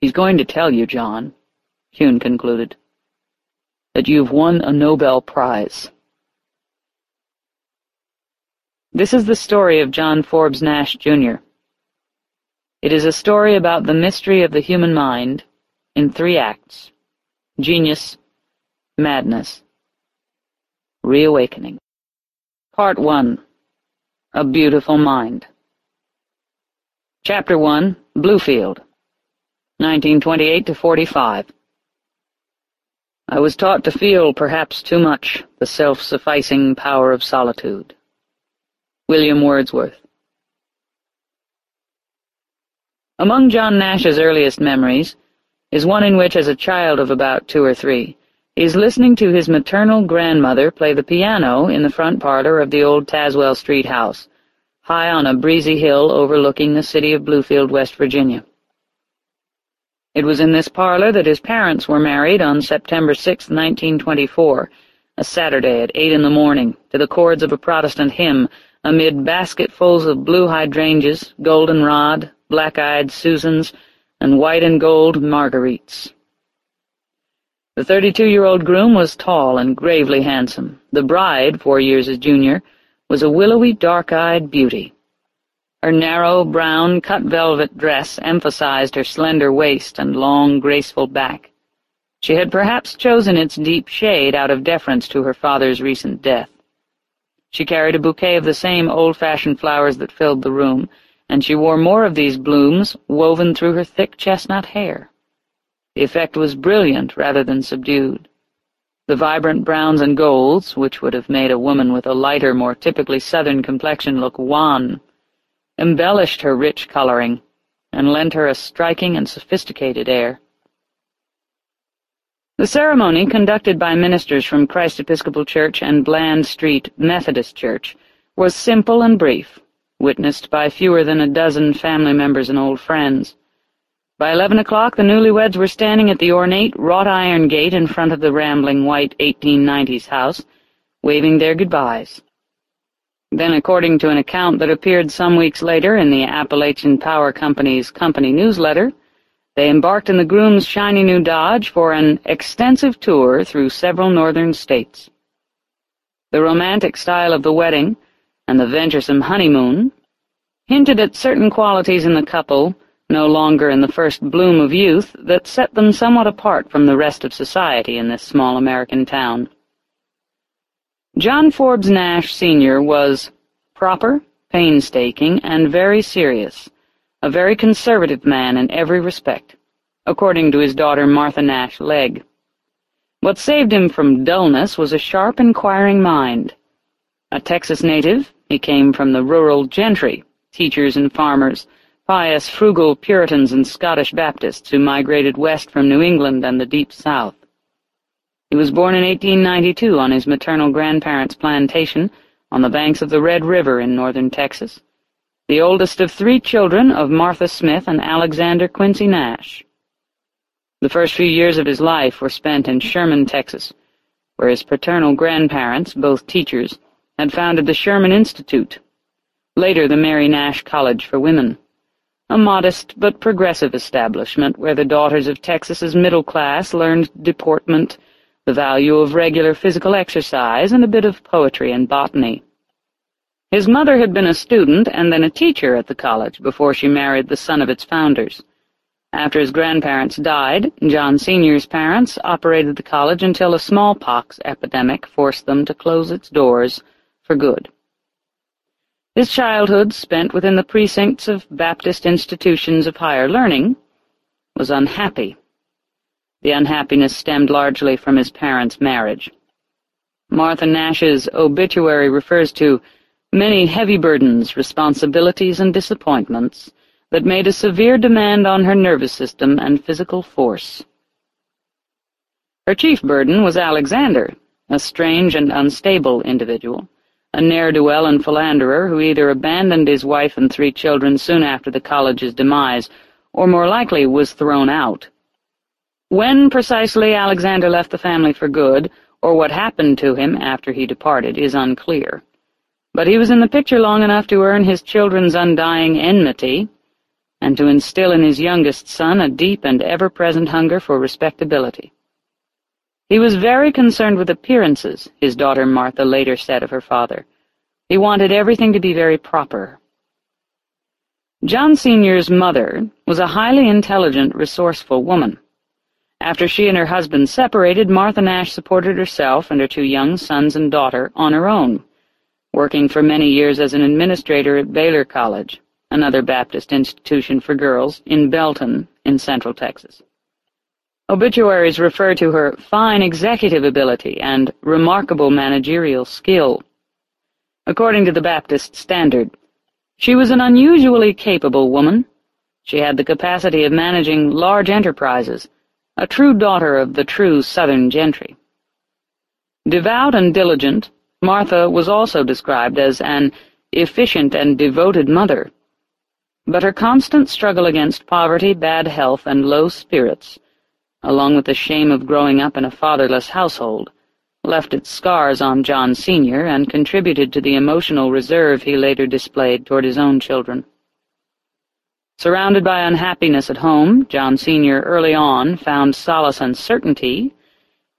[SPEAKER 1] He's going to tell you, John, Kuhn concluded, that you've won a Nobel Prize. This is the story of John Forbes Nash, Jr. It is a story about the mystery of the human mind in three acts. Genius, madness, reawakening. Part 1. A Beautiful Mind. Chapter 1. Bluefield. 1928 to 45. I was taught to feel, perhaps too much, the self-sufficing power of solitude. William Wordsworth. Among John Nash's earliest memories is one in which, as a child of about two or three, he is listening to his maternal grandmother play the piano in the front parlor of the old Tazewell Street house, high on a breezy hill overlooking the city of Bluefield, West Virginia. It was in this parlor that his parents were married on September 6, 1924, a Saturday at eight in the morning, to the chords of a Protestant hymn amid basketfuls of blue hydrangeas, goldenrod, black-eyed Susans, and white and gold marguerites. The thirty-two-year-old groom was tall and gravely handsome. The bride, four years his junior, was a willowy, dark-eyed beauty. Her narrow, brown, cut-velvet dress emphasized her slender waist and long, graceful back. She had perhaps chosen its deep shade out of deference to her father's recent death. She carried a bouquet of the same old-fashioned flowers that filled the room, and she wore more of these blooms woven through her thick chestnut hair. The effect was brilliant rather than subdued. The vibrant browns and golds, which would have made a woman with a lighter, more typically southern complexion look wan, embellished her rich coloring, and lent her a striking and sophisticated air. The ceremony, conducted by ministers from Christ Episcopal Church and Bland Street Methodist Church, was simple and brief, witnessed by fewer than a dozen family members and old friends. By eleven o'clock the newlyweds were standing at the ornate wrought-iron gate in front of the rambling white 1890s house, waving their goodbyes. Then, according to an account that appeared some weeks later in the Appalachian Power Company's company newsletter, they embarked in the groom's shiny new Dodge for an extensive tour through several northern states. The romantic style of the wedding and the venturesome honeymoon hinted at certain qualities in the couple, no longer in the first bloom of youth, that set them somewhat apart from the rest of society in this small American town. John Forbes Nash, Sr. was proper, painstaking, and very serious, a very conservative man in every respect, according to his daughter Martha Nash Legg. What saved him from dullness was a sharp, inquiring mind. A Texas native, he came from the rural gentry, teachers and farmers, pious, frugal Puritans and Scottish Baptists who migrated west from New England and the deep South. He was born in 1892 on his maternal grandparents' plantation on the banks of the Red River in northern Texas, the oldest of three children of Martha Smith and Alexander Quincy Nash. The first few years of his life were spent in Sherman, Texas, where his paternal grandparents, both teachers, had founded the Sherman Institute, later the Mary Nash College for Women, a modest but progressive establishment where the daughters of Texas's middle class learned deportment, the value of regular physical exercise, and a bit of poetry and botany. His mother had been a student and then a teacher at the college before she married the son of its founders. After his grandparents died, John Sr.'s parents operated the college until a smallpox epidemic forced them to close its doors for good. His childhood, spent within the precincts of Baptist institutions of higher learning, was unhappy the unhappiness stemmed largely from his parents' marriage. Martha Nash's obituary refers to many heavy burdens, responsibilities, and disappointments that made a severe demand on her nervous system and physical force. Her chief burden was Alexander, a strange and unstable individual, a ne'er-do-well and philanderer who either abandoned his wife and three children soon after the college's demise, or more likely was thrown out. When precisely Alexander left the family for good, or what happened to him after he departed, is unclear. But he was in the picture long enough to earn his children's undying enmity, and to instill in his youngest son a deep and ever-present hunger for respectability. He was very concerned with appearances, his daughter Martha later said of her father. He wanted everything to be very proper. John Sr.'s mother was a highly intelligent, resourceful woman. After she and her husband separated, Martha Nash supported herself and her two young sons and daughter on her own, working for many years as an administrator at Baylor College, another Baptist institution for girls, in Belton, in central Texas. Obituaries refer to her fine executive ability and remarkable managerial skill. According to the Baptist Standard, she was an unusually capable woman. She had the capacity of managing large enterprises, a true daughter of the true southern gentry. Devout and diligent, Martha was also described as an efficient and devoted mother, but her constant struggle against poverty, bad health, and low spirits, along with the shame of growing up in a fatherless household, left its scars on John Sr. and contributed to the emotional reserve he later displayed toward his own children. Surrounded by unhappiness at home, John Sr. early on found solace and certainty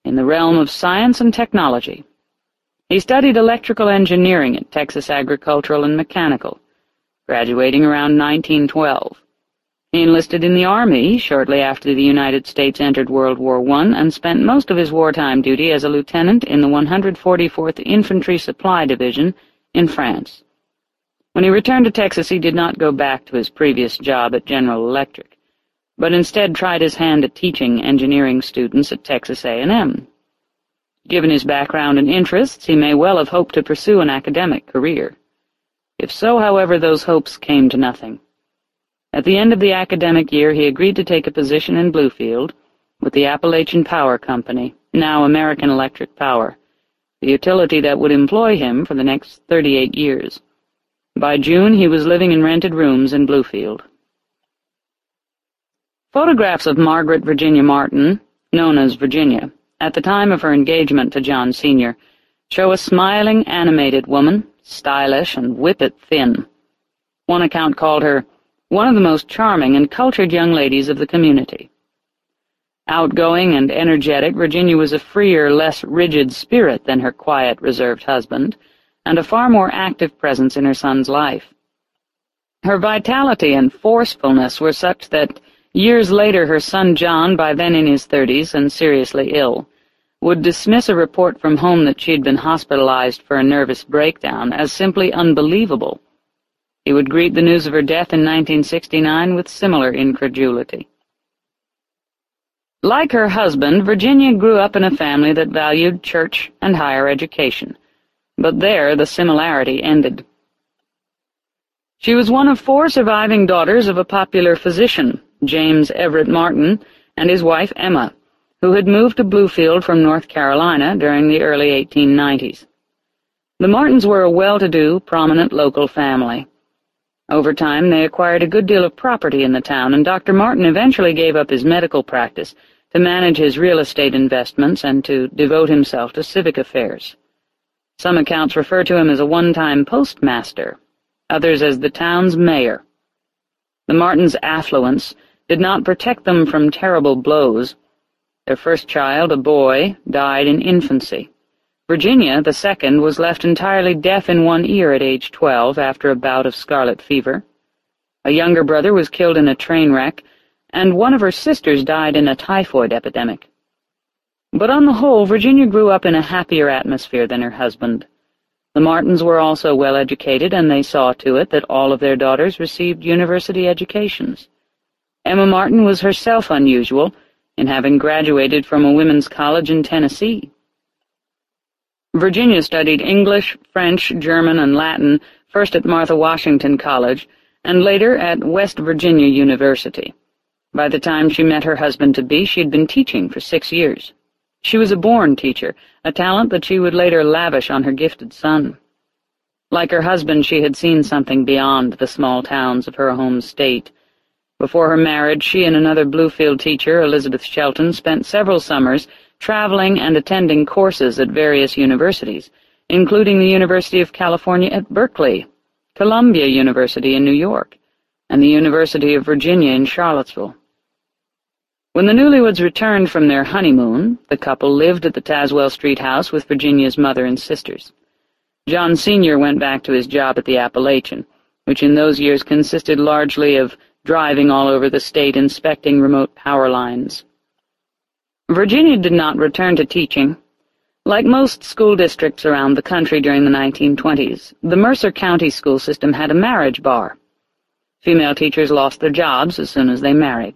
[SPEAKER 1] in the realm of science and technology. He studied electrical engineering at Texas Agricultural and Mechanical, graduating around 1912. He enlisted in the Army shortly after the United States entered World War I and spent most of his wartime duty as a lieutenant in the 144th Infantry Supply Division in France. When he returned to Texas, he did not go back to his previous job at General Electric, but instead tried his hand at teaching engineering students at Texas A&M. Given his background and interests, he may well have hoped to pursue an academic career. If so, however, those hopes came to nothing. At the end of the academic year, he agreed to take a position in Bluefield with the Appalachian Power Company, now American Electric Power, the utility that would employ him for the next 38 years. By June, he was living in rented rooms in Bluefield. Photographs of Margaret Virginia Martin, known as Virginia, at the time of her engagement to John Sr., show a smiling, animated woman, stylish and whippet thin. One account called her one of the most charming and cultured young ladies of the community. Outgoing and energetic, Virginia was a freer, less rigid spirit than her quiet, reserved husband, and a far more active presence in her son's life. Her vitality and forcefulness were such that years later her son John, by then in his thirties and seriously ill, would dismiss a report from home that she had been hospitalized for a nervous breakdown as simply unbelievable. He would greet the news of her death in 1969 with similar incredulity. Like her husband, Virginia grew up in a family that valued church and higher education, but there the similarity ended. She was one of four surviving daughters of a popular physician, James Everett Martin, and his wife Emma, who had moved to Bluefield from North Carolina during the early 1890s. The Martins were a well-to-do, prominent local family. Over time, they acquired a good deal of property in the town, and Dr. Martin eventually gave up his medical practice to manage his real estate investments and to devote himself to civic affairs. Some accounts refer to him as a one-time postmaster, others as the town's mayor. The Martins' affluence did not protect them from terrible blows, their first child, a boy, died in infancy. Virginia, the second, was left entirely deaf in one ear at age twelve after a bout of scarlet fever. A younger brother was killed in a train wreck, and one of her sisters died in a typhoid epidemic. But on the whole, Virginia grew up in a happier atmosphere than her husband. The Martins were also well educated, and they saw to it that all of their daughters received university educations. Emma Martin was herself unusual, in having graduated from a women's college in Tennessee. Virginia studied English, French, German, and Latin, first at Martha Washington College, and later at West Virginia University. By the time she met her husband-to-be, she had been teaching for six years. She was a born teacher, a talent that she would later lavish on her gifted son. Like her husband, she had seen something beyond the small towns of her home state, before her marriage, she and another Bluefield teacher, Elizabeth Shelton, spent several summers traveling and attending courses at various universities, including the University of California at Berkeley, Columbia University in New York, and the University of Virginia in Charlottesville. When the newlyweds returned from their honeymoon, the couple lived at the Tazewell Street house with Virginia's mother and sisters. John Sr. went back to his job at the Appalachian, which in those years consisted largely of driving all over the state inspecting remote power lines. Virginia did not return to teaching. Like most school districts around the country during the 1920s, the Mercer County school system had a marriage bar. Female teachers lost their jobs as soon as they married.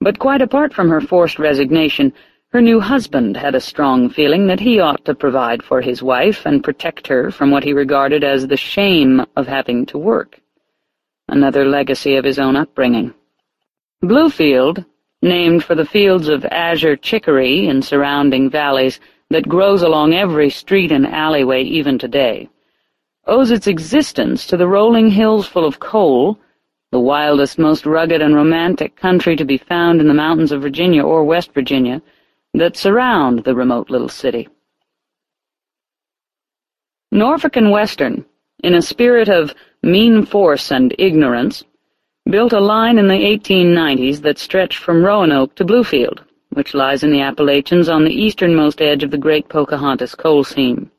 [SPEAKER 1] But quite apart from her forced resignation, her new husband had a strong feeling that he ought to provide for his wife and protect her from what he regarded as the shame of having to work another legacy of his own upbringing. Bluefield, named for the fields of azure chicory in surrounding valleys that grows along every street and alleyway even today, owes its existence to the rolling hills full of coal, the wildest, most rugged and romantic country to be found in the mountains of Virginia or West Virginia, that surround the remote little city. Norfolk and Western, in a spirit of mean force and ignorance, built a line in the 1890s that stretched from Roanoke to Bluefield, which lies in the Appalachians on the easternmost edge of the great Pocahontas coal seam.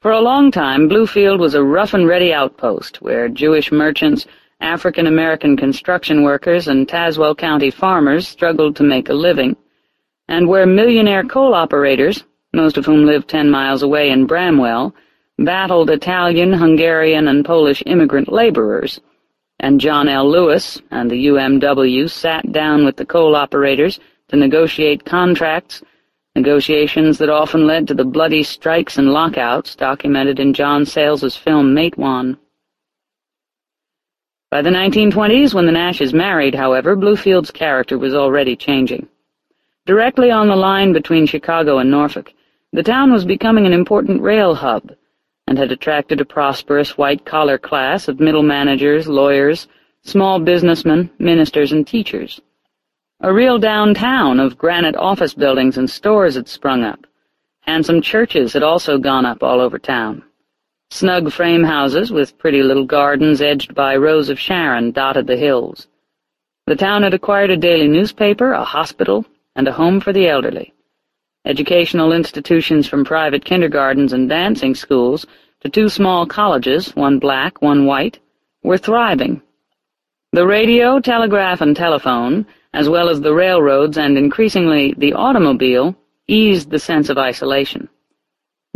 [SPEAKER 1] For a long time, Bluefield was a rough-and-ready outpost where Jewish merchants, African-American construction workers, and Tazewell County farmers struggled to make a living, and where millionaire coal operators, most of whom lived ten miles away in Bramwell, battled Italian, Hungarian, and Polish immigrant laborers, and John L. Lewis and the UMW sat down with the coal operators to negotiate contracts, negotiations that often led to the bloody strikes and lockouts documented in John Sayles's film Matewan. By the 1920s, when the Nashes married, however, Bluefield's character was already changing. Directly on the line between Chicago and Norfolk, the town was becoming an important rail hub, and had attracted a prosperous white-collar class of middle managers, lawyers, small businessmen, ministers, and teachers. A real downtown of granite office buildings and stores had sprung up. Handsome churches had also gone up all over town. Snug frame houses with pretty little gardens edged by rose of Sharon dotted the hills. The town had acquired a daily newspaper, a hospital, and a home for the elderly. Educational institutions from private kindergartens and dancing schools to two small colleges, one black, one white, were thriving. The radio, telegraph, and telephone, as well as the railroads and increasingly the automobile, eased the sense of isolation.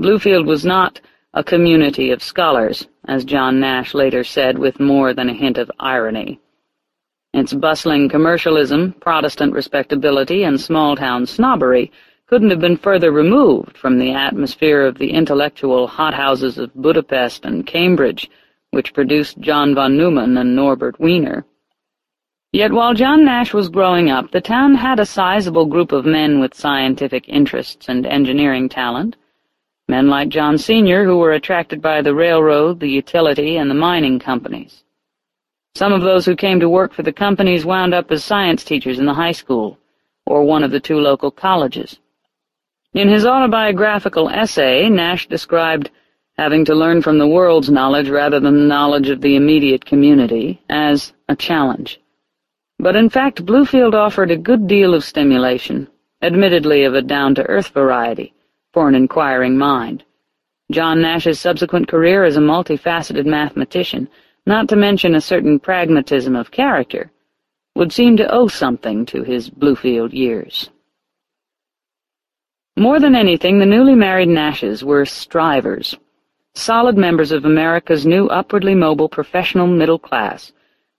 [SPEAKER 1] Bluefield was not a community of scholars, as John Nash later said with more than a hint of irony. Its bustling commercialism, Protestant respectability, and small-town snobbery couldn't have been further removed from the atmosphere of the intellectual hothouses of Budapest and Cambridge, which produced John von Neumann and Norbert Wiener. Yet while John Nash was growing up, the town had a sizable group of men with scientific interests and engineering talent, men like John Sr. who were attracted by the railroad, the utility, and the mining companies. Some of those who came to work for the companies wound up as science teachers in the high school, or one of the two local colleges. In his autobiographical essay, Nash described having to learn from the world's knowledge rather than the knowledge of the immediate community as a challenge. But in fact Bluefield offered a good deal of stimulation, admittedly of a down-to-earth variety, for an inquiring mind. John Nash's subsequent career as a multifaceted mathematician not to mention a certain pragmatism of character, would seem to owe something to his Bluefield years. More than anything, the newly married Nashes were strivers, solid members of America's new upwardly mobile professional middle class.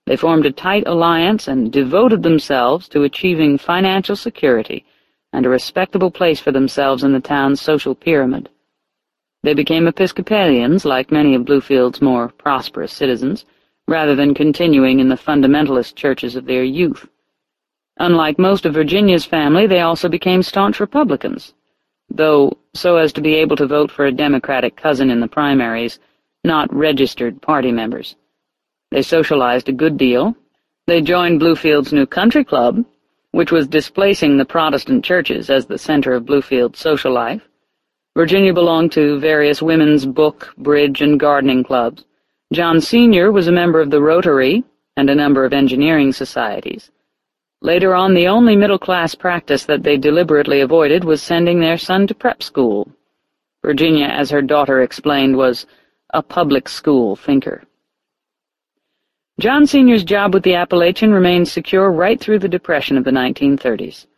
[SPEAKER 1] They formed a tight alliance and devoted themselves to achieving financial security and a respectable place for themselves in the town's social pyramid. They became Episcopalians, like many of Bluefield's more prosperous citizens, rather than continuing in the fundamentalist churches of their youth. Unlike most of Virginia's family, they also became staunch Republicans, though so as to be able to vote for a Democratic cousin in the primaries, not registered party members. They socialized a good deal. They joined Bluefield's new country club, which was displacing the Protestant churches as the center of Bluefield's social life. Virginia belonged to various women's book, bridge, and gardening clubs. John Sr. was a member of the Rotary and a number of engineering societies. Later on, the only middle-class practice that they deliberately avoided was sending their son to prep school. Virginia, as her daughter explained, was a public school thinker. John Sr.'s job with the Appalachian remained secure right through the Depression of the 1930s.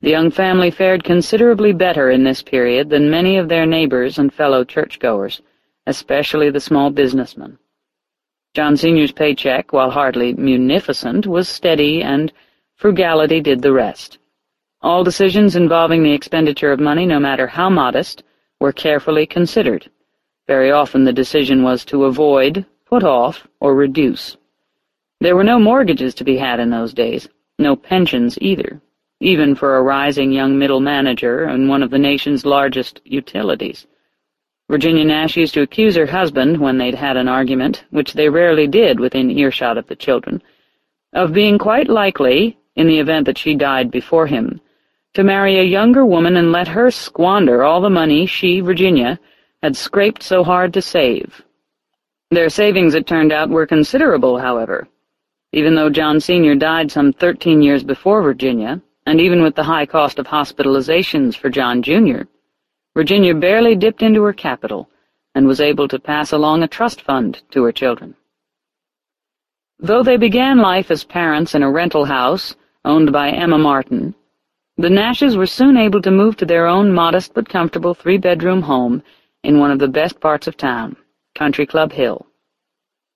[SPEAKER 1] The young family fared considerably better in this period than many of their neighbors and fellow churchgoers, especially the small businessmen. John Sr.'s paycheck, while hardly munificent, was steady, and frugality did the rest. All decisions involving the expenditure of money, no matter how modest, were carefully considered. Very often the decision was to avoid, put off, or reduce. There were no mortgages to be had in those days, no pensions either even for a rising young middle manager and one of the nation's largest utilities. Virginia Nash used to accuse her husband, when they'd had an argument, which they rarely did within earshot of the children, of being quite likely, in the event that she died before him, to marry a younger woman and let her squander all the money she, Virginia, had scraped so hard to save. Their savings, it turned out, were considerable, however. Even though John Sr. died some thirteen years before Virginia, and even with the high cost of hospitalizations for John Jr., Virginia barely dipped into her capital and was able to pass along a trust fund to her children. Though they began life as parents in a rental house owned by Emma Martin, the Nashes were soon able to move to their own modest but comfortable three-bedroom home in one of the best parts of town, Country Club Hill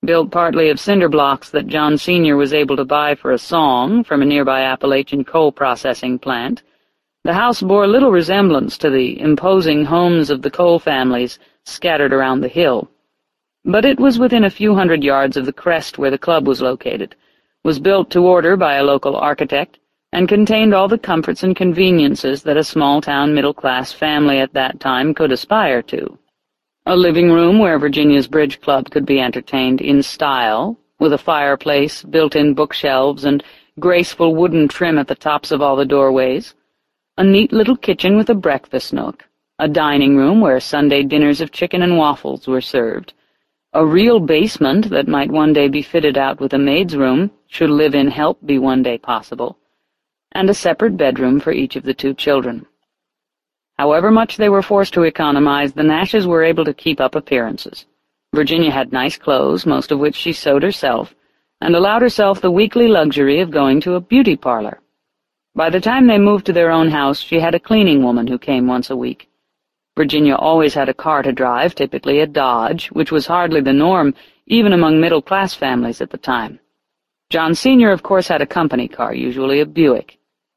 [SPEAKER 1] built partly of cinder blocks that John Sr. was able to buy for a song from a nearby Appalachian coal processing plant. The house bore little resemblance to the imposing homes of the coal families scattered around the hill, but it was within a few hundred yards of the crest where the club was located, was built to order by a local architect, and contained all the comforts and conveniences that a small-town middle-class family at that time could aspire to. A living room where Virginia's Bridge Club could be entertained in style, with a fireplace, built-in bookshelves, and graceful wooden trim at the tops of all the doorways. A neat little kitchen with a breakfast nook. A dining room where Sunday dinners of chicken and waffles were served. A real basement that might one day be fitted out with a maid's room, should live-in help be one day possible. And a separate bedroom for each of the two children. However much they were forced to economize, the Nashes were able to keep up appearances. Virginia had nice clothes, most of which she sewed herself, and allowed herself the weekly luxury of going to a beauty parlor. By the time they moved to their own house, she had a cleaning woman who came once a week. Virginia always had a car to drive, typically a Dodge, which was hardly the norm, even among middle-class families at the time. John Sr., of course, had a company car, usually a Buick.